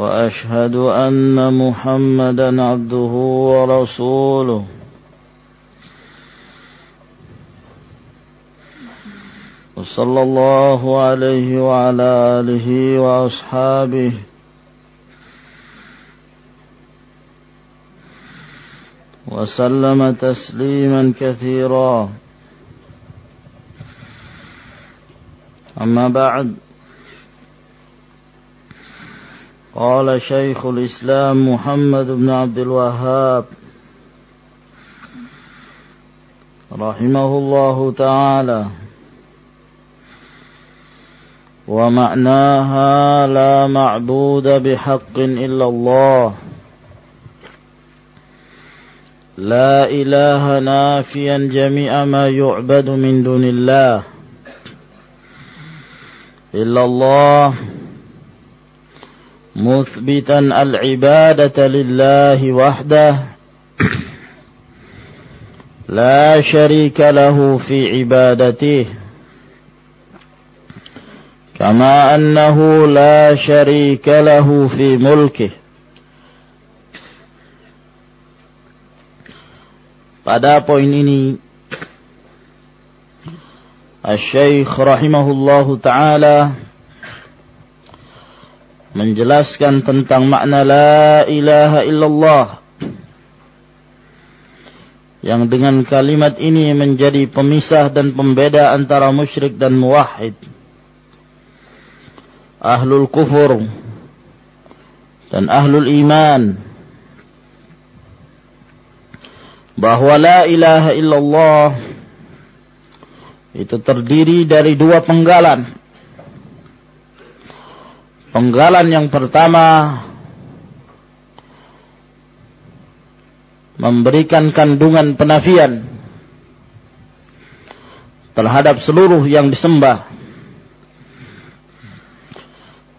وأشهد أن محمدا عبده ورسوله. وصلى الله عليه وعلى آله وأصحابه. وسلم تسليما كثيرا. أما بعد قال شيخ الإسلام محمد بن عبد الوهاب رحمه الله تعالى. ومعناها لا معبود بحق إلا الله. لا إله نافيا جميع ما يعبد من دون الله إلا الله. مثبتا العبادة لله وحده. لا شريك له في عبادته. كما أنه لا شريك له في ملكه. Pada poin ini Al-Syeikh rahimahullahu ta'ala menjelaskan tentang makna la ilaha illallah yang dengan kalimat ini menjadi pemisah dan pembeda antara musyrik dan muwahhid. Ahlul kufur dan ahlul iman. Bahwa la ilaha illallah itu terdiri dari dua penggalan Penggalan yang pertama memberikan kandungan penafian terhadap seluruh yang disembah.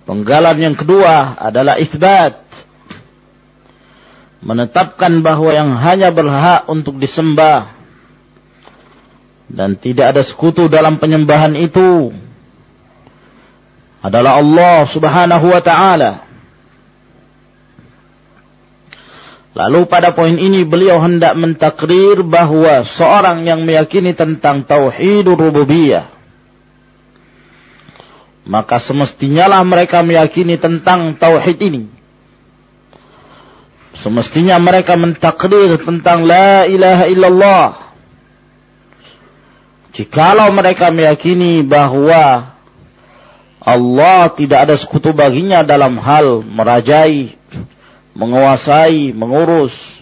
Penggalan yang kedua adalah isbat. Menetapkan bahwa yang hanya berhak untuk disembah dan tidak ada sekutu dalam penyembahan itu adalah Allah Subhanahu wa taala. Lalu pada poin ini beliau hendak mentakrir bahwa seorang yang meyakini tentang tauhidur rububiyah maka semestinya lah mereka meyakini tentang tauhid ini. Semestinya mereka mentakrir tentang la ilaha illallah. Jikalau mereka meyakini bahwa Allah tidak ada sekutu baginya dalam hal merajai, menguasai, mengurus,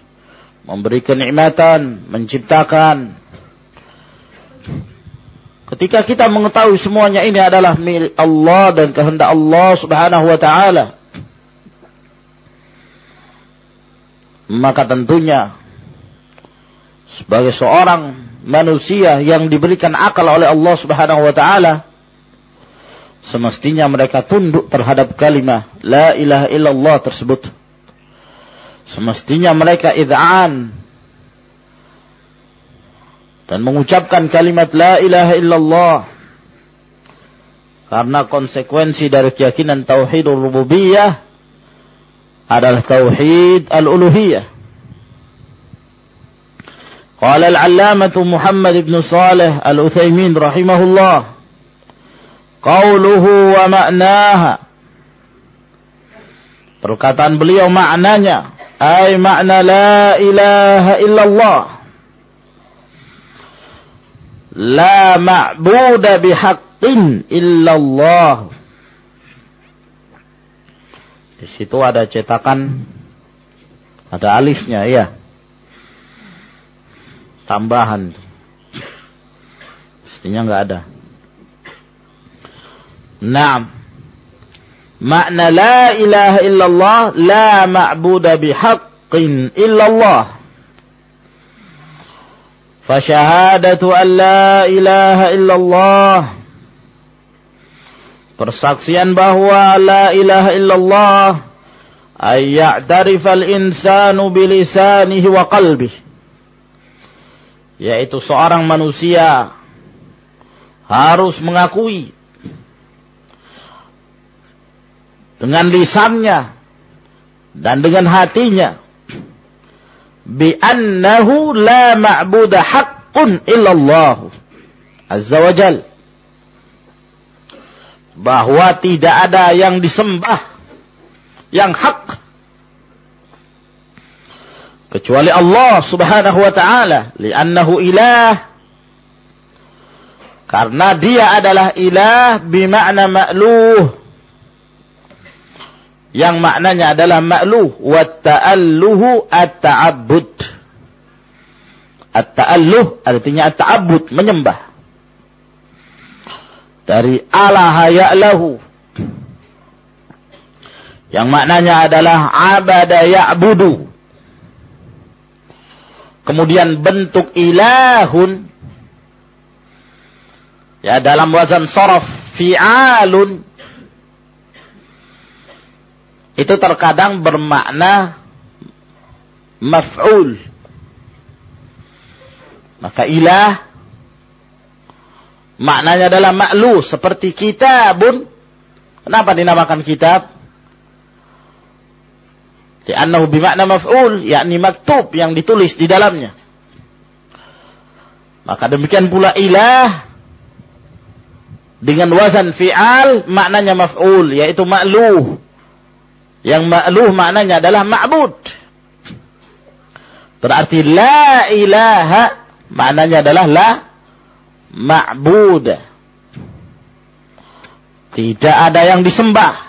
memberi kenikmatan, menciptakan. Ketika kita mengetahui semuanya ini adalah milik Allah dan kehendak Allah Subhanahu wa taala, maka tentunya sebagai seorang manusia yang diberikan akal oleh Allah Subhanahu wa taala, Semestinya mereka tunduk terhadap kalimah La ilaha illallah tersebut. Semestinya mereka id'an dan mengucapkan kalimat la ilaha illallah karena konsekuensi dari keyakinan tauhidur rububiyah adalah tauhid al-uluhiyah. Qala al-'allamah Muhammad ibn Saleh al-Utsaimin rahimahullah Qauluhu wa ma'naha. Perkataan beliau maknanya. Ay makna la ilaha illallah. La ma'buda bihaqqin illallah. Di situ ada cetakan ada alifnya ya. Tambahan. Pastinya enggak ada. Naam. Makna la ilaha illallah la ma'buda bihaqqin illallah. Fasyahadatu an la ilaha illallah. Persaksian bahwa la ilaha illallah ayya'tarifal insanu bilisanihi wa qalbihi yaitu seorang manusia harus mengakui dengan lisannya dan dengan hatinya. Bi annahu la ma'budu haqqun illallah azza wa jal. Bahwa tidak ada yang disembah yang hak kecuali Allah Subhanahu wa taala. Li'annahu ilah. Karena dia adalah ilah bima'na ma'luh yang maknanya adalah ma'luh wa ta'alluhu at-ta'abbud. At-ta'alluh artinya at-ta'abbud, menyembah. Dari Allah ya'lahu. Yang maknanya adalah abada ya'budu. Kemudian bentuk ilahun. Ya dalam wazan sorof fi'alun itu terkadang bermakna maf'ul. Maka ilah maknanya adalah maklu seperti kitabun. Kenapa dinamakan kitab? Li'annahu bimakna maf'ul, yakni maktub yang ditulis di dalamnya. Maka demikian pula ilah dengan wazan fi'al maknanya maf'ul yaitu makluh yang ma'luh maknanya adalah ma'bud. Berarti la ilaha maknanya adalah la ma'bud. Tidak ada yang disembah.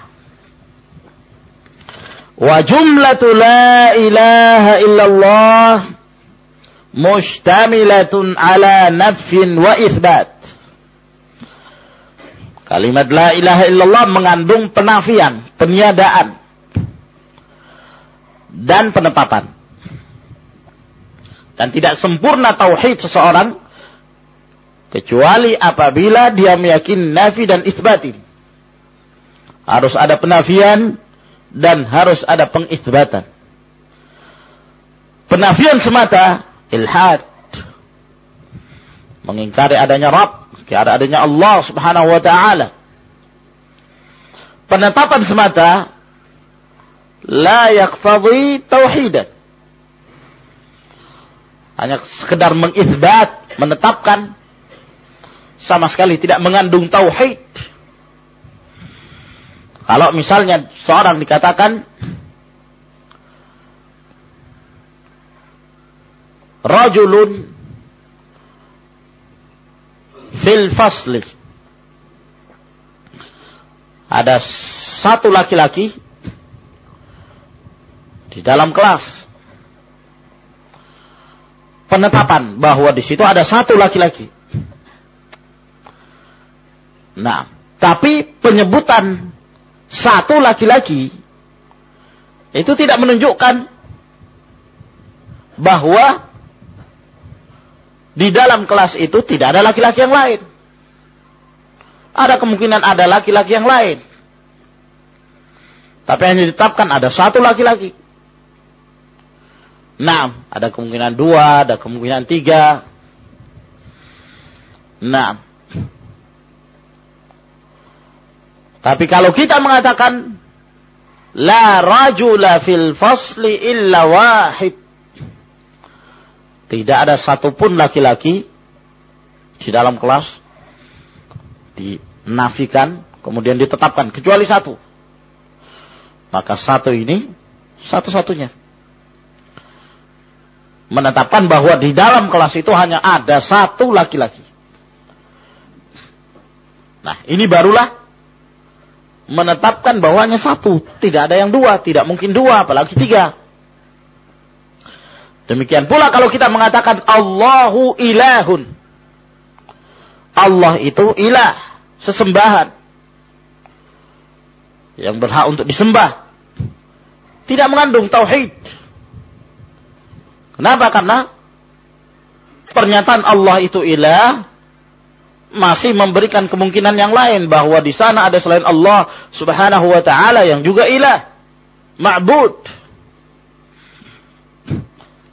Wa jumlatu la ilaha illallah mustamilatun ala nafin wa ithbat. Kalimat la ilaha illallah mengandung penafian, peniadaan dan penetapan. Dan tidak sempurna tauhid seseorang kecuali apabila dia meyakini nafi dan isbatin. Harus ada penafian dan harus ada pengisbatan. Penafian semata ilhad. Mengingkari adanya Rabb, kira adanya Allah Subhanahu wa taala. Penetapan semata la yaqtadhi tauhidan. Hanya sekedar mengisbat, menetapkan sama sekali tidak mengandung tauhid. Kalau misalnya seorang dikatakan rajulun fil fasli ada satu laki-laki di dalam kelas. Penetapan bahwa di situ ada satu laki-laki. Nah, tapi penyebutan satu laki-laki itu tidak menunjukkan bahwa di dalam kelas itu tidak ada laki-laki yang lain. Ada kemungkinan ada laki-laki yang lain. Tapi yang ditetapkan ada satu laki-laki. Nah, ada kemungkinan dua, ada kemungkinan tiga. Nah. Tapi kalau kita mengatakan la rajula fil fasli illa wahid. Tidak ada satupun laki-laki di dalam kelas dinafikan kemudian ditetapkan kecuali satu. Maka satu ini satu-satunya menetapkan bahwa di dalam kelas itu hanya ada satu laki-laki. Nah, ini barulah menetapkan bahwa hanya satu, tidak ada yang dua, tidak mungkin dua, apalagi tiga. Demikian pula kalau kita mengatakan Allahu ilahun. Allah itu ilah, sesembahan. yang berhak untuk disembah. Tidak mengandung tauhid. Kenapa? Karena pernyataan Allah itu ilah masih memberikan kemungkinan yang lain bahwa di sana ada selain Allah Subhanahu wa taala yang juga ilah, ma'bud.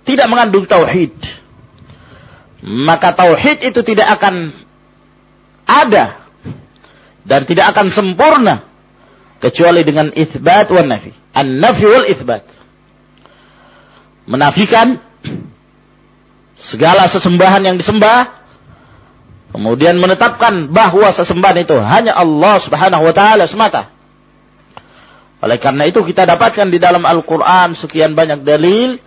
Tidak mengandung tauhid. Maka tauhid itu tidak akan ada dan tidak akan sempurna kecuali dengan isbat wa nafi. An-nafi wal isbat. Menafikan segala sesembahan yang disembah kemudian menetapkan bahwa sesembahan itu hanya Allah Subhanahu wa taala semata. Oleh karena itu kita dapatkan di dalam Al-Qur'an sekian banyak dalil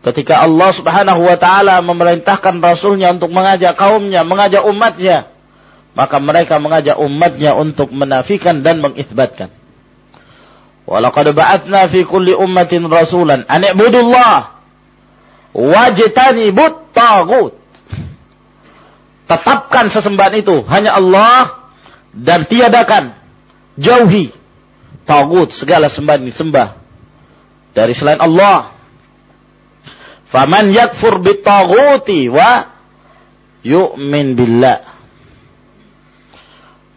ketika Allah Subhanahu wa taala memerintahkan rasulnya untuk mengajak kaumnya, mengajak umatnya, maka mereka mengajak umatnya untuk menafikan dan mengisbatkan. Walaqad ba'atsna fi kulli ummatin rasulan an wajtanibut tagut. Tetapkan sesembahan itu hanya Allah dan tiadakan jauhi tagut segala sembahan disembah dari selain Allah. Faman yakfur bitaguti wa yu'min billah.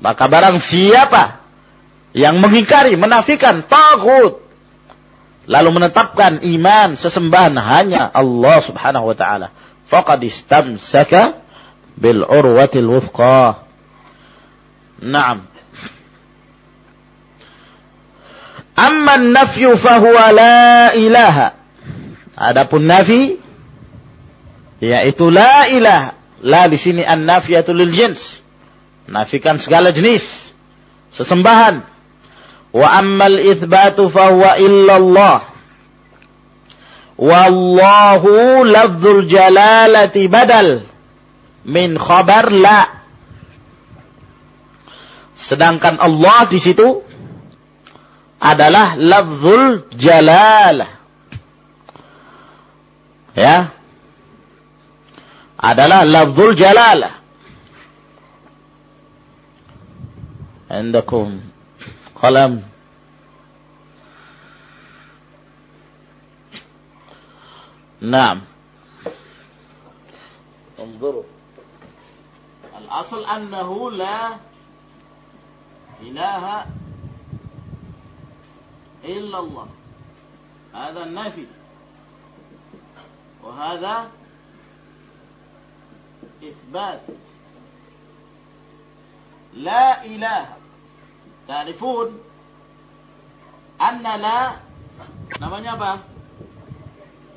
Maka barang siapa yang mengingkari, menafikan tagut lalu menetapkan iman sesembahan hanya Allah Subhanahu wa taala. Faqad istamsaka bil urwatil wuthqa. Na'am. Amma an-nafyu fahuwa la ilaha. Adapun nafi yaitu la ilaha. La di sini an-nafiyatu lil jins. Nafikan segala jenis sesembahan Wa ammal itsbatu fahuwa illallah. Wallahu lafzul jalalati badal min khabar la. Sedangkan Allah di situ adalah lafzul jalalah. Ya. Adalah lafzul jalalah. Andakum قلم. نعم. انظروا. الأصل أنه لا إله إلا الله. هذا النفي. وهذا إثبات. لا إله. Ta'rifun anna la namanya apa?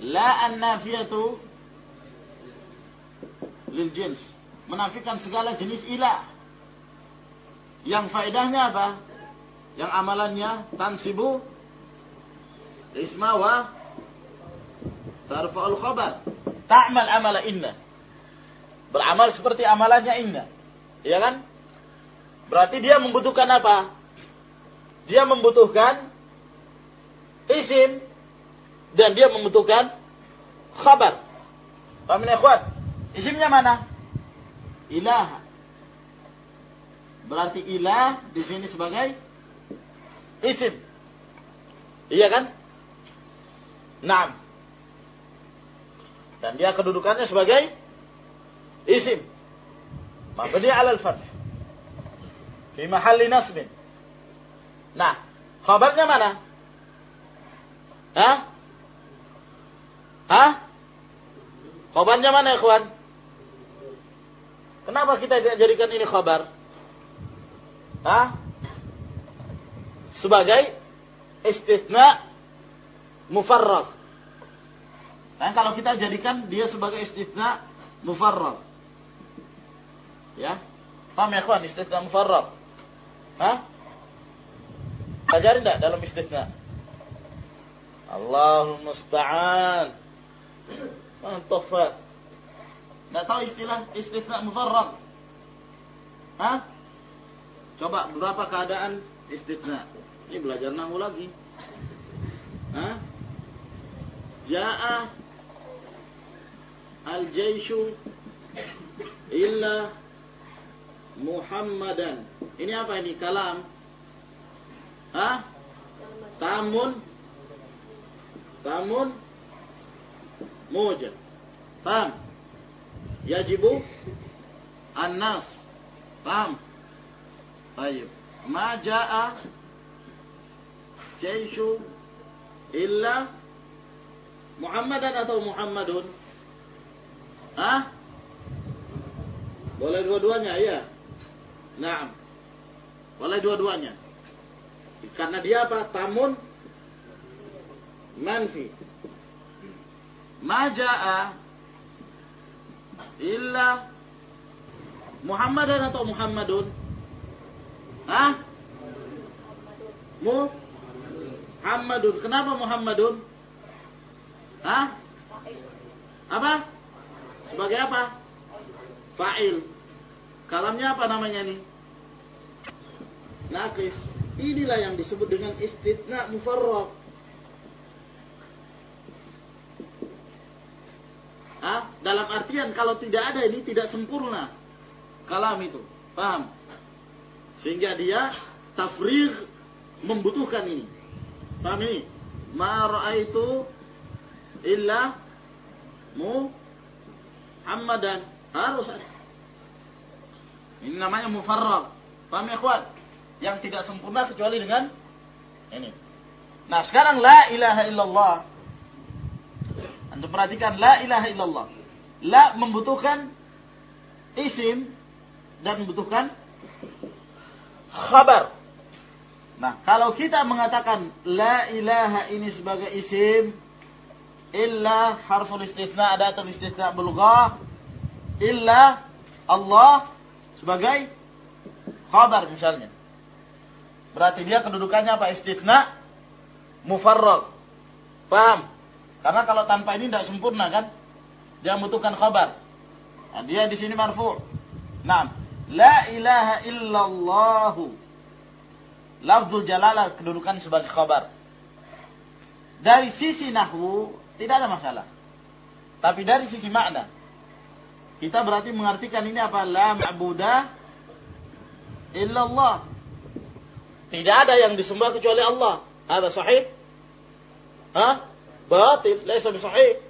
La an-nafiyatu lil jins. Menafikan segala jenis ilah. Yang faedahnya apa? Yang amalannya tansibu isma wa tarfa'ul khabar. Ta'mal amala inna. Beramal seperti amalannya inna. Iya kan? Berarti dia membutuhkan apa? Dia membutuhkan isim dan dia membutuhkan khabar. Paham ini ikhwan? Isimnya mana? Ilah. Berarti ilah di sini sebagai isim. Iya kan? Naam. Dan dia kedudukannya sebagai isim. Mabni alal fath. Fi mahalli nasbin. Nah, khabarnya mana? Hah? Hah? Khabarnya mana, ikhwan? Kenapa kita tidak jadikan ini khabar? Hah? Sebagai istithna mufarrad. Dan kalau kita jadikan dia sebagai istithna mufarrad. Ya. Paham ya, ikhwan? Istithna mufarrad. Hah? Pelajari tidak dalam istisna? Allahul musta'an. Mantap, Tidak tahu istilah istisna mufarrad? Hah? Coba berapa keadaan istisna? Ini belajar nahu lagi. Hah? Ja'a al-jaishu illa Muhammadan. Ini apa ini? Kalam Hah? Tamun Tamun Mujad. Paham? Yajibu An-nas. Paham? Baik. Ma jaa jaishu illa Muhammadan atau Muhammadun? Hah? Boleh dua-duanya, ya? Nah. Boleh dua-duanya. Karena dia apa? Tamun manfi. Maja'a illa Muhammadan atau Muhammadun? Hah? Muhammadun. Kenapa Muhammadun? Hah? Apa? Sebagai apa? Fa'il. Kalamnya apa namanya nih? Nakis. Inilah yang disebut dengan istitna mufarraq. Ah, dalam artian kalau tidak ada ini tidak sempurna kalam itu. Paham? Sehingga dia tafrigh membutuhkan ini. Paham ini? Ma ra'aitu illa Muhammadan. Harus. Ini namanya mufarrag. Paham ya, kuat? Yang tidak sempurna kecuali dengan ini. Nah, sekarang la ilaha illallah anda perhatikan la ilaha illallah. La membutuhkan isim dan membutuhkan khabar. Nah, kalau kita mengatakan la ilaha ini sebagai isim illa harful istithna adatul istithna bulghah illa Allah sebagai khabar misalnya. Berarti dia kedudukannya apa? Istithna mufarrag. Paham? Karena kalau tanpa ini tidak sempurna kan? Dia membutuhkan khabar. Nah, dia di sini marfu. Nah, la ilaha illallahu. Lafzul jalalah kedudukan sebagai khabar. Dari sisi nahwu tidak ada masalah. Tapi dari sisi makna kita berarti mengartikan ini apa? La ma'budah illallah. Tidak ada yang disembah kecuali Allah. Ada sahih? Hah? batil, laisa bisahih.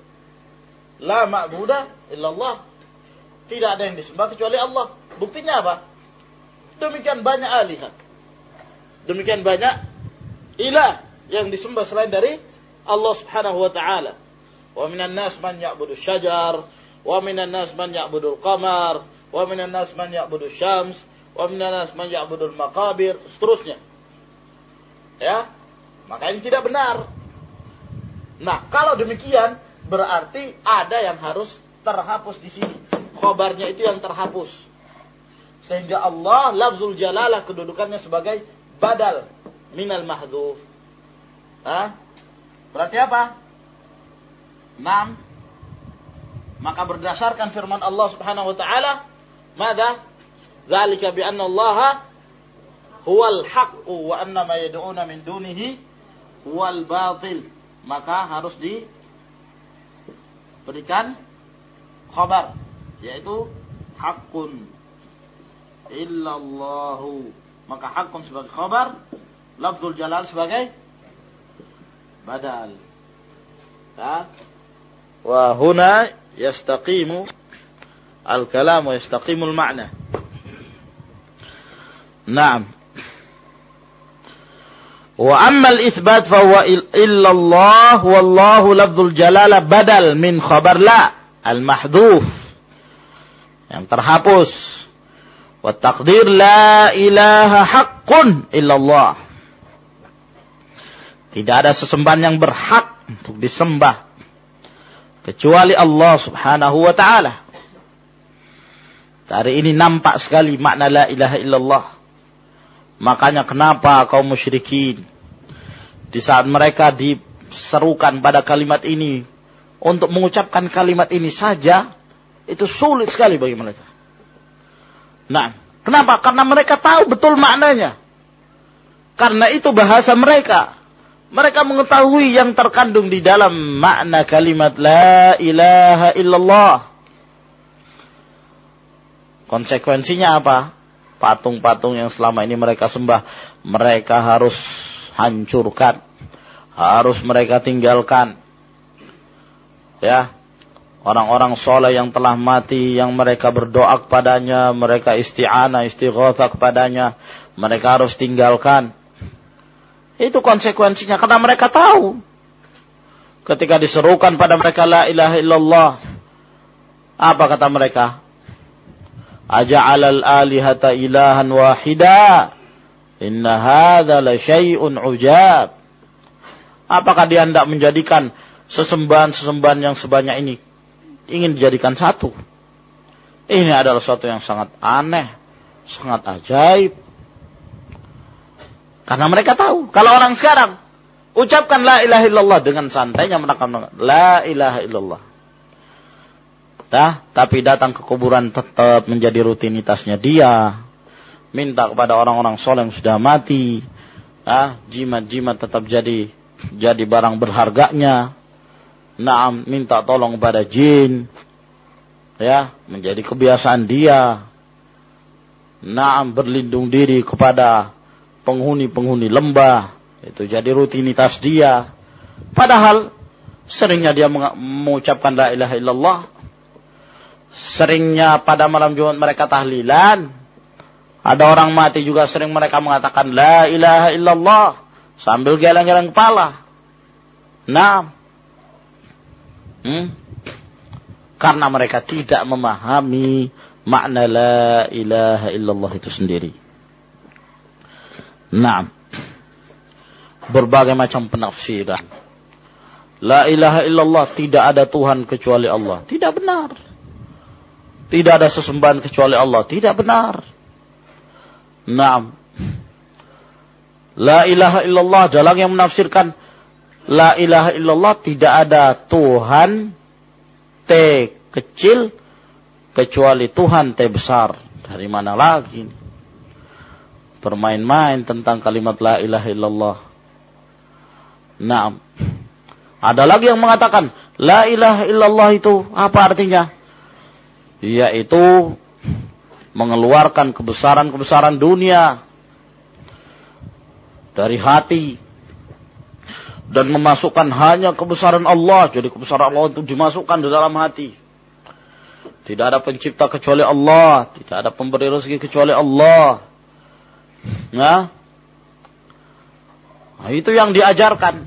La ma'budah illallah. Tidak ada yang disembah kecuali Allah. Buktinya apa? Demikian banyak alihat. Demikian banyak ilah yang disembah selain dari Allah Subhanahu wa taala. Wa minan nas man ya'budu syajar, wa minan nas man ya'budu al-qamar, wa minan nas man ya'budu syams, wa minan nas man ya'budu al-maqabir, seterusnya. Ya. Maka ini tidak benar. Nah, kalau demikian berarti ada yang harus terhapus di sini. Khobarnya itu yang terhapus. Sehingga Allah lafzul jalalah kedudukannya sebagai badal minal mahdhuf. Hah? Berarti apa? Nam. Maka berdasarkan firman Allah Subhanahu wa taala, "Mada? Bi anna Allah huwal haqqu wa anna ma yad'una min dunihi huwal batil." maka harus diberikan khabar yaitu hakun illallahu maka hakun sebagai khabar lafzul jalal sebagai badal ya wa huna yastaqimu al-kalam wa yastaqimu al-ma'na Naam. Wa ammal isbat fa huwa illallah wallahu lafzul jalala badal min khabar la al mahdhuf. Yang terhapus. Wa taqdir la ilaha haqqun illallah. Tidak ada sesembahan yang berhak untuk disembah kecuali Allah Subhanahu wa taala. Dari ini nampak sekali makna la ilaha illallah. Makanya kenapa kaum musyrikin di saat mereka diserukan pada kalimat ini untuk mengucapkan kalimat ini saja itu sulit sekali bagi mereka. Nah, kenapa? Karena mereka tahu betul maknanya. Karena itu bahasa mereka. Mereka mengetahui yang terkandung di dalam makna kalimat la ilaha illallah. Konsekuensinya apa? Patung-patung yang selama ini mereka sembah, mereka harus hancurkan. Harus mereka tinggalkan. Ya, orang-orang soleh yang telah mati, yang mereka berdoa kepadanya, mereka isti'anah, istighothah kepadanya, mereka harus tinggalkan. Itu konsekuensinya karena mereka tahu. Ketika diserukan pada mereka la ilaha illallah. Apa kata mereka? Aja'alal alihata ilahan wahida. Inna hadha la syai'un ujab. Apakah dia hendak menjadikan sesembahan-sesembahan yang sebanyak ini ingin dijadikan satu? Ini adalah sesuatu yang sangat aneh, sangat ajaib. Karena mereka tahu. Kalau orang sekarang ucapkan la ilaha illallah dengan santainya menakam la ilaha illallah. Nah, tapi datang ke kuburan tetap menjadi rutinitasnya dia. Minta kepada orang-orang soleh yang sudah mati. Ah, jimat-jimat tetap jadi jadi barang berharganya. Naam, minta tolong pada jin. Ya, menjadi kebiasaan dia. Naam, berlindung diri kepada penghuni-penghuni lembah. Itu jadi rutinitas dia. Padahal seringnya dia mengucapkan la ilaha illallah. Seringnya pada malam Jumat mereka tahlilan. Ada orang mati juga sering mereka mengatakan la ilaha illallah sambil geleng-geleng kepala. Nah, hmm? karena mereka tidak memahami makna la ilaha illallah itu sendiri. Nah, berbagai macam penafsiran. La ilaha illallah tidak ada Tuhan kecuali Allah. Tidak benar. Tidak ada sesembahan kecuali Allah. Tidak benar. Naam. La ilaha illallah jalan yang menafsirkan La ilaha illallah tidak ada Tuhan T kecil kecuali Tuhan T besar. Dari mana lagi? bermain-main tentang kalimat la ilaha illallah. Nah, ada lagi yang mengatakan la ilaha illallah itu apa artinya? Yaitu mengeluarkan kebesaran-kebesaran dunia dari hati dan memasukkan hanya kebesaran Allah. Jadi kebesaran Allah itu dimasukkan di dalam hati. Tidak ada pencipta kecuali Allah, tidak ada pemberi rezeki kecuali Allah. Ya. Nah, itu yang diajarkan.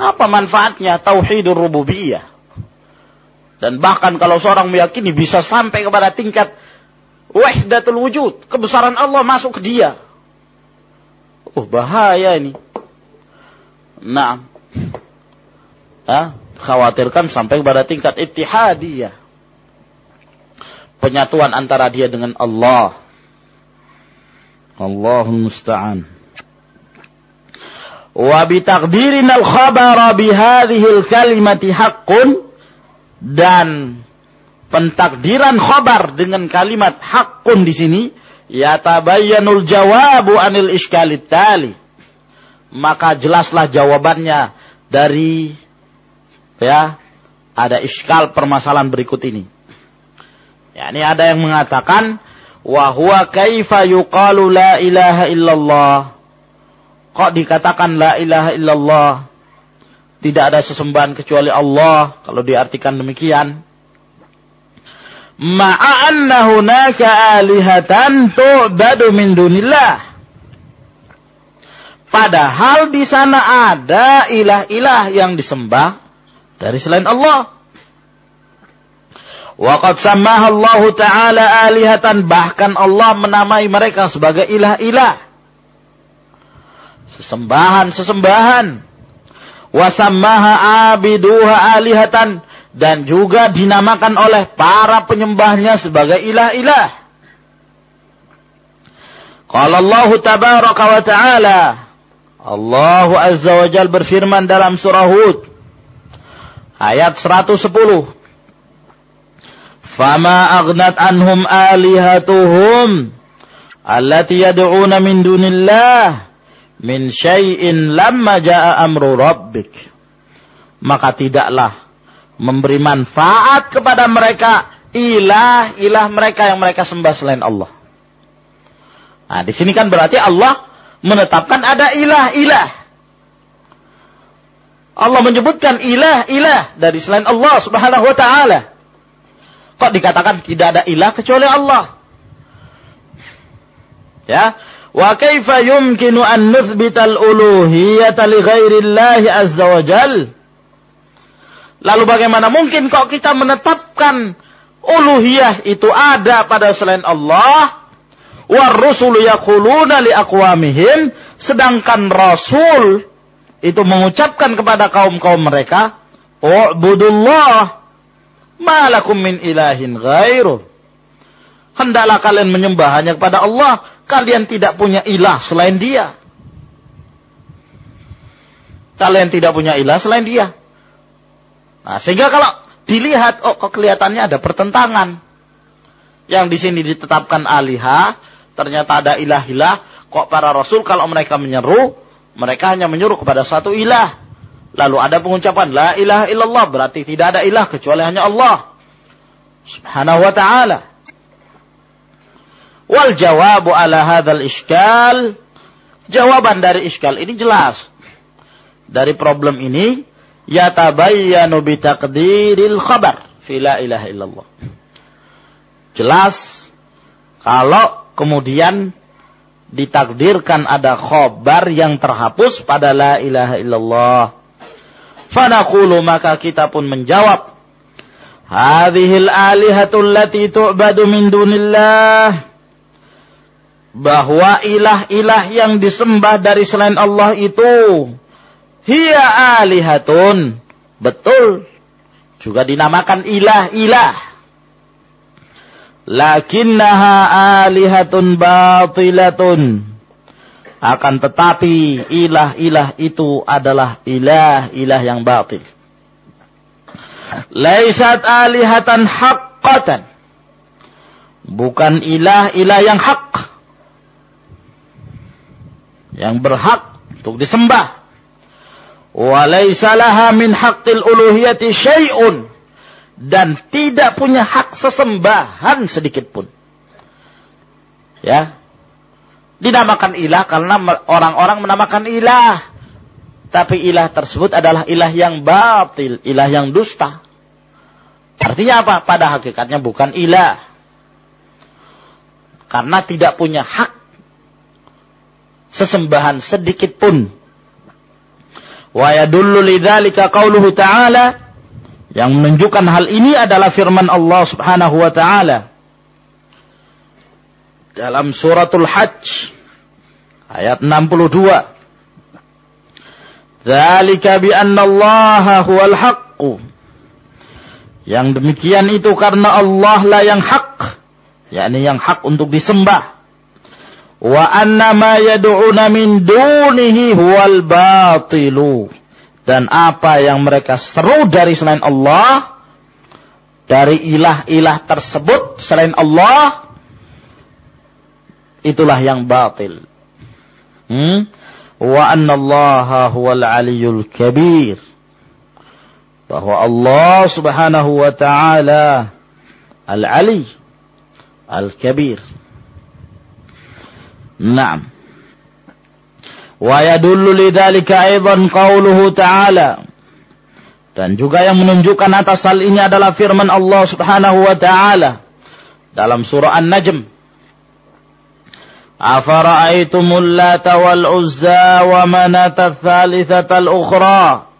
Apa manfaatnya tauhidur rububiyah? Dan bahkan kalau seorang meyakini bisa sampai kepada tingkat wahdatul wujud, kebesaran Allah masuk ke dia. Oh, bahaya ini. Nah. Khawatirkan sampai kepada tingkat ittihadiyah. Penyatuan antara dia dengan Allah. Allahul musta'an. Wa bitaqdirina al-khabara bihadhihi al-kalimati haqqun dan pentakdiran khabar dengan kalimat haqqun di sini yatabayyanul jawabu anil iskalit tali. Maka jelaslah jawabannya dari ya ada iskal permasalahan berikut ini. Ya, ini ada yang mengatakan wa huwa kaifa yuqalu la ilaha illallah? Kok dikatakan la ilaha illallah tidak ada sesembahan kecuali Allah kalau diartikan demikian ma'a anna hunaka alihatan tu'badu min dunillah padahal di sana ada ilah-ilah yang disembah dari selain Allah Waqad sammaha Allah Ta'ala alihatan. Bahkan Allah menamai mereka sebagai ilah-ilah. Sesembahan-sesembahan. Wasammaha abiduha alihatan. Dan juga dinamakan oleh para penyembahnya sebagai ilah-ilah. Qala Allah tabaraka wa ta'ala. Allah Azza wa Jal berfirman dalam surah Hud. Ayat 110. Fama aghnat anhum alihatuhum allati yad'una min dunillah min syai'in lamma ja'a amru rabbik. Maka tidaklah memberi manfaat kepada mereka ilah-ilah mereka yang mereka sembah selain Allah. Nah, di sini kan berarti Allah menetapkan ada ilah-ilah. Allah menyebutkan ilah-ilah dari selain Allah Subhanahu wa taala. Kok dikatakan tidak ada ilah kecuali Allah? Ya, wa kaifa yumkinu an nuthbita al-uluhiyyata li ghairillahi azza wa jal? Lalu bagaimana mungkin kok kita menetapkan uluhiyah itu ada pada selain Allah? War rusul yaquluna li aqwamihim sedangkan rasul itu mengucapkan kepada kaum-kaum mereka, "U'budullah malakum min ilahin ghairu." Hendaklah kalian menyembah hanya kepada Allah, kalian tidak punya ilah selain Dia. Kalian tidak punya ilah selain Dia. Nah, sehingga kalau dilihat, oh kok kelihatannya ada pertentangan. Yang di sini ditetapkan alihah, ternyata ada ilah-ilah. Kok para rasul kalau mereka menyeru, mereka hanya menyuruh kepada satu ilah. Lalu ada pengucapan la ilaha illallah berarti tidak ada ilah kecuali hanya Allah. Subhanahu wa ta'ala. Wal jawabu ala hadzal iskal jawaban dari iskal ini jelas. Dari problem ini yatabayyanu bitaqdiril khabar fi la ilaha illallah. Jelas kalau kemudian ditakdirkan ada khobar yang terhapus pada la ilaha illallah. Fanaqulu maka kita pun menjawab. Hadhil alihatul lati tu'badu min dunillah. Bahwa ilah-ilah yang disembah dari selain Allah itu hiya alihatun. Betul. Juga dinamakan ilah-ilah. Lakinnaha alihatun batilatun. Akan tetapi ilah-ilah itu adalah ilah-ilah yang batil. Laisat alihatan haqqatan. Bukan ilah-ilah yang hak. Yang berhak untuk disembah walaysa min haqqil uluhiyati syai'un dan tidak punya hak sesembahan sedikit pun. Ya. Dinamakan ilah karena orang-orang menamakan ilah. Tapi ilah tersebut adalah ilah yang batil, ilah yang dusta. Artinya apa? Pada hakikatnya bukan ilah. Karena tidak punya hak sesembahan sedikit pun. Wa yadullu lidzalika qauluhu ta'ala yang menunjukkan hal ini adalah firman Allah Subhanahu wa taala. Dalam suratul Hajj ayat 62 Dzalika bi anna Allah huwal haqq Yang demikian itu karena Allah lah yang hak yakni yang hak untuk disembah wa anna ma yad'una min dunihi huwal batilu. Dan apa yang mereka seru dari selain Allah dari ilah-ilah tersebut selain Allah itulah yang batil. Hmm? wa anna Allah huwal aliyul kabir. Bahwa Allah subhanahu wa ta'ala al-ali al-kabir Naam. Wa yadullu lidzalika aidan qauluhu ta'ala. Dan juga yang menunjukkan atas hal ini adalah firman Allah Subhanahu wa taala dalam surah An-Najm. Afara'aitumul Lata wal Uzza wa Manata al ukhra?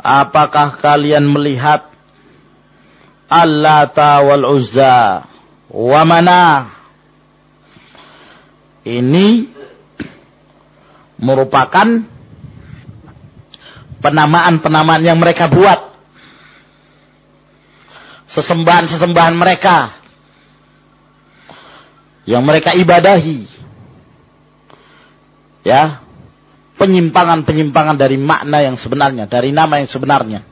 Apakah kalian melihat Al-Lata wal Uzza wa Manah ini merupakan penamaan-penamaan yang mereka buat. Sesembahan-sesembahan mereka. Yang mereka ibadahi. Ya. Penyimpangan-penyimpangan dari makna yang sebenarnya. Dari nama yang sebenarnya.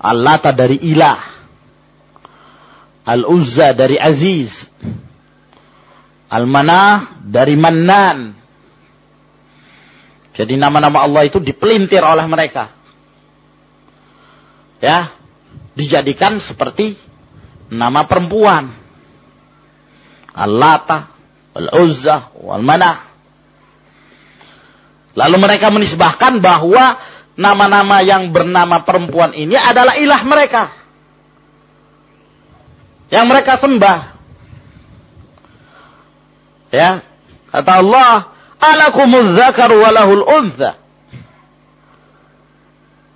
Al-Lata dari ilah. Al-Uzza dari aziz. Al-Manah dari Mannan. Jadi nama-nama Allah itu dipelintir oleh mereka. Ya, dijadikan seperti nama perempuan. Al-Lata, Al-Uzzah, Al-Manah. Lalu mereka menisbahkan bahwa nama-nama yang bernama perempuan ini adalah ilah mereka. Yang mereka sembah. Ya, kata Allah, "Alakumuz zakar walahul untha."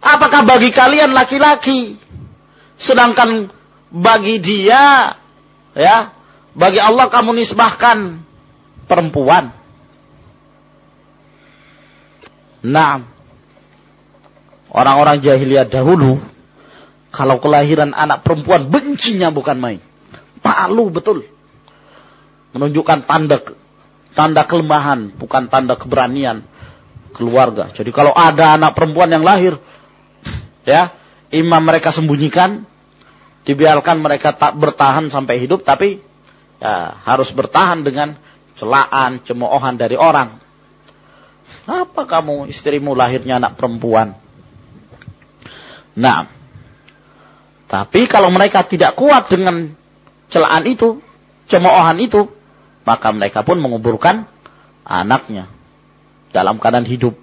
Apakah bagi kalian laki-laki sedangkan bagi dia ya, bagi Allah kamu nisbahkan perempuan? Nah, orang-orang jahiliyah dahulu, kalau kelahiran anak perempuan bencinya bukan main. Palu betul. Menunjukkan tanda tanda kelemahan, bukan tanda keberanian keluarga. Jadi kalau ada anak perempuan yang lahir, ya, imam mereka sembunyikan, dibiarkan mereka tak bertahan sampai hidup, tapi ya, harus bertahan dengan celaan, cemoohan dari orang. Apa kamu istrimu lahirnya anak perempuan? Nah, tapi kalau mereka tidak kuat dengan celaan itu, cemoohan itu, maka mereka pun menguburkan anaknya dalam keadaan hidup.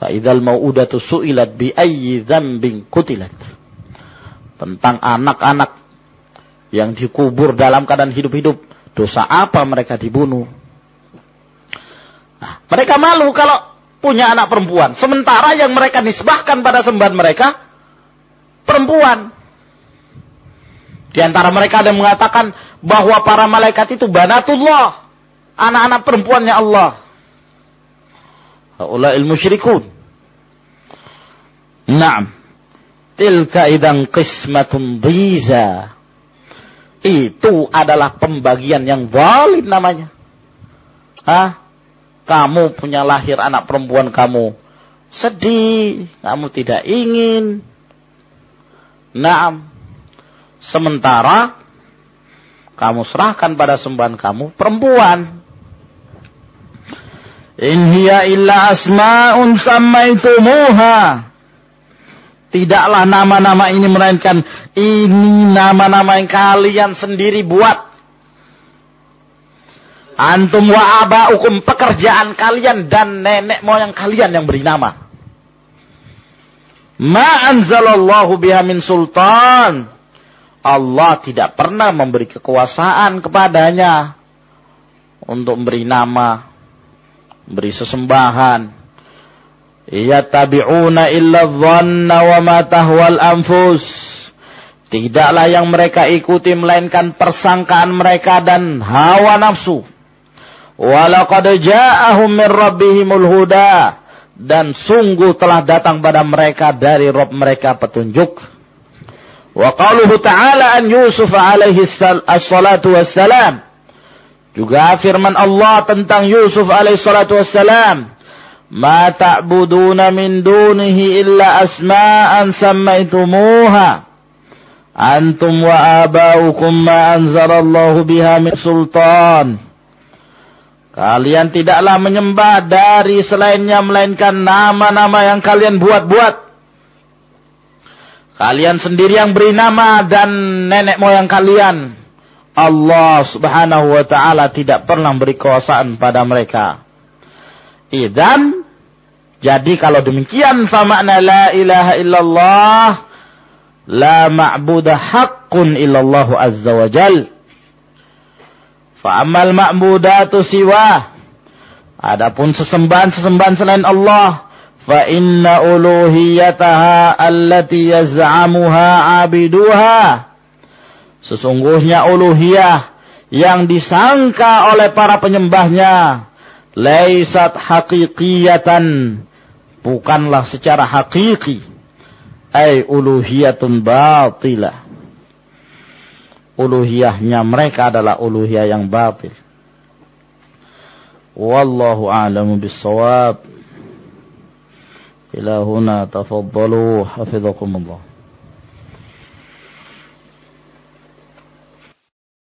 Fa'idhal mau'udatu su'ilat bi ayyi dzambin kutilat. Tentang anak-anak yang dikubur dalam keadaan hidup-hidup, dosa apa mereka dibunuh? Nah, mereka malu kalau punya anak perempuan. Sementara yang mereka nisbahkan pada sembahan mereka, perempuan. Di antara mereka ada yang mengatakan bahwa para malaikat itu banatullah. Anak-anak perempuannya Allah. ilmu musyrikun. Naam. Tilka idang qismatun dhiza. Itu adalah pembagian yang valid namanya. Hah? kamu punya lahir anak perempuan kamu sedih, kamu tidak ingin. Nah, sementara kamu serahkan pada sembahan kamu perempuan. In hiya illa asma'un sammaitumuha. Tidaklah nama-nama ini melainkan ini nama-nama yang kalian sendiri buat. Antum wa abaukum pekerjaan kalian dan nenek moyang kalian yang beri nama. Ma anzalallahu biha min sultan. Allah tidak pernah memberi kekuasaan kepadanya untuk memberi nama, beri sesembahan. Ia tabi'una illa dhanna wa ma tahwal. Tidaklah yang mereka ikuti melainkan persangkaan mereka dan hawa nafsu. Walaqad ja'ahum min rabbihimul huda dan sungguh telah datang pada mereka dari Rabb mereka petunjuk. Wa qaluhu ta'ala an Yusuf alaihi salatu wassalam. Juga firman Allah tentang Yusuf alaihi salatu wassalam. Ma ta'buduna min dunihi illa asma'an sammaitumuha. Antum wa abaukum ma anzalallahu biha min sultan. Kalian tidaklah menyembah dari selainnya melainkan nama-nama yang kalian buat-buat. Kalian sendiri yang beri nama dan nenek moyang kalian. Allah subhanahu wa ta'ala tidak pernah beri kekuasaan pada mereka. Idan, jadi kalau demikian famakna la ilaha illallah, la ma'budah haqqun illallahu azza wa jalla. Fa'amal ma'budatu siwa. Adapun sesembahan-sesembahan selain Allah, inna uluhiyataha allati yaz'amuha abiduha. Sesungguhnya uluhiyah yang disangka oleh para penyembahnya laisat haqiqiyatan bukanlah secara hakiki ay uluhiyatun batilah uluhiyahnya mereka adalah uluhiyah yang batil. Wallahu a'lamu bis-shawab. Ila huna tafaddalu hafizakumullah.